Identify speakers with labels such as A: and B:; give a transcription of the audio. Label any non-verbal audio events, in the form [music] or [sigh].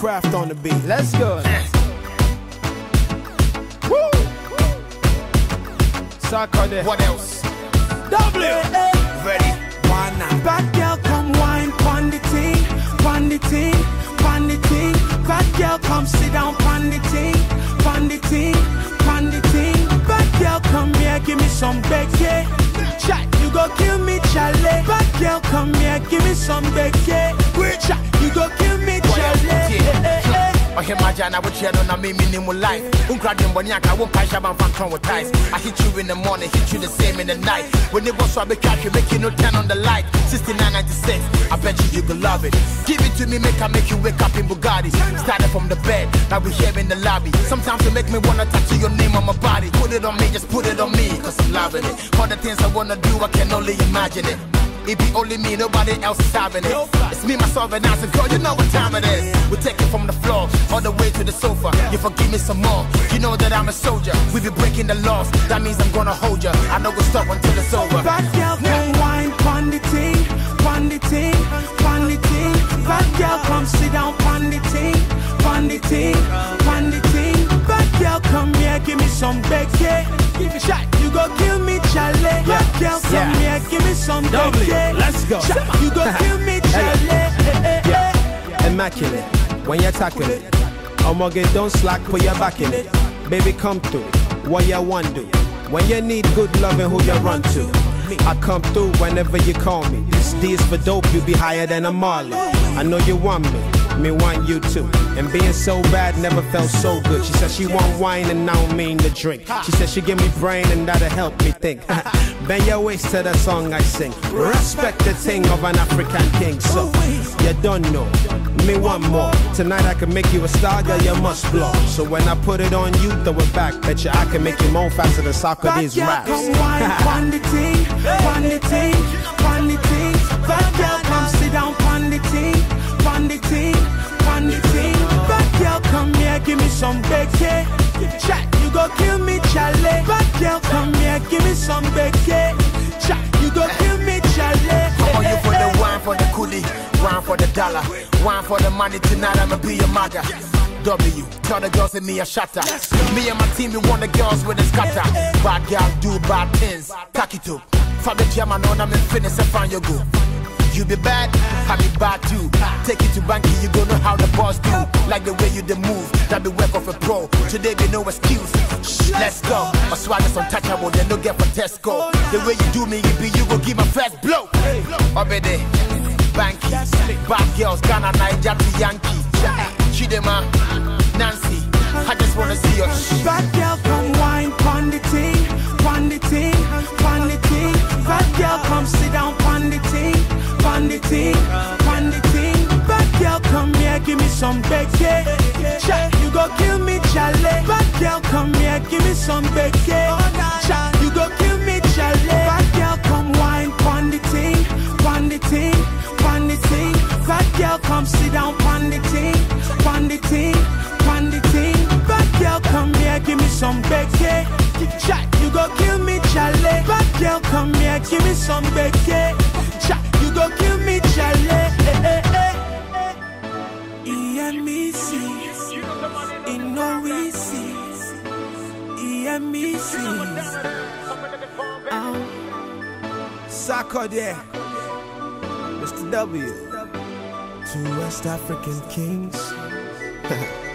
A: craft on the beat.
B: Let's go.
A: Woo! Sarkodie.
C: What else?
A: W.
C: Ready?
A: Why not?
D: Bad girl, come wine, pon the ting, pon the ting, pon the ting. Bad girl, come sit down, pon the ting, pon the ting, pon the ting. Bad girl, come here, give me some Becky. Chat, you go kill me, Charlie. Bad girl, come here, give me some Becky. Chat, you go eh, eh.
C: ɔhema na wokyerɛ no na memi ne mu life wonkra dwembɔne anka wompa hyɛ bamfa nka wo ties I hit you in the morning, hit you the same in the night. When it was so I be hwɛ make you no turn on the light. 6996, I bet you you could love it. Give it to me, make I make you wake up in Bugatti. Started from the bed, now we here in the lobby. Sometimes you make me wanna tattoo your name on my body. Put it on me, just put it on me, cause I'm loving it. All the things I wanna do, I can only imagine it it be only me, nobody else is having it. It's me, myself, and I said, girl, you know what time it is. We take it from the floor all the way to the sofa. You forgive me some more. You know that I'm a soldier. We be breaking the laws. That means I'm gonna hold you. I know we'll stop until it's over.
D: Back come wine, the give me some Becky.
A: let's go.
D: You go kill me, Charlie. Eh.
A: Immaculate when you're tackling it. Omoge, don't slack, put your back in it. Baby, come through. What you want do? When you need good loving, who you run to? I come through whenever you call me. This D is for dope, you be higher than a Marley. I know you want me, me want you too. And being so bad never felt so good. She said she want wine and I don't mean to drink. She said she give me brain and that'll help me think. [laughs] Bend your waist to the song I sing. Respect the thing of an African king. So you don't know. Me one more. Tonight I can make you a star, girl, you must blow. So when I put it on you, throw it back. Bet you I can make you moan faster than soccer
D: Bad
A: these
D: girl,
A: raps.
D: come wine, [laughs] the pon the pon the. Bad girl, come sit down, the ting, give Becky. Chat, you go kill me, Charlie.
C: All you for the wine, for the coolie, wine for the dollar, wine for the money tonight. I'ma be your maga. W, tell the girls in me a shatter. Me and my team, we want the girls with a scatter. Bad girls do bad things. Tack it up. For the German on, I'm in fitness and find your go. You be bad, I be bad too. Take it to banky, you go know how the boss do. Like the way you the move, that be work of a pro. Today be no excuse. Let's go. My swag is untouchable, they no get for Tesco. The way you do me, you be you go give my first blow. Obede, Banky, bad girls, Ghana, Niger Yankee. Chidema, Nancy, I just wanna see your.
D: Bad girl, come wine, pon the ting, pon the ting, pon the ting. Bad girl, come sit the ting, the ting. Bad girl, come here, give me some Becky. Chat, you go kill me, Charlie. Bad girl, come here, give me some Becky. Chat, you go kill me, Charlie. Bad girl, come wine, pon the ting, pon the ting, pon the ting. Bad girl, come sit down, pon the ting, pon the ting, pon the ting. Bad girl, come here, give me some Becky. Chat, you go kill me, Charlie. Bad girl, come here, give me some Becky. EMEC.
A: Sarkodie, Mr. W. Two West African kings. [laughs]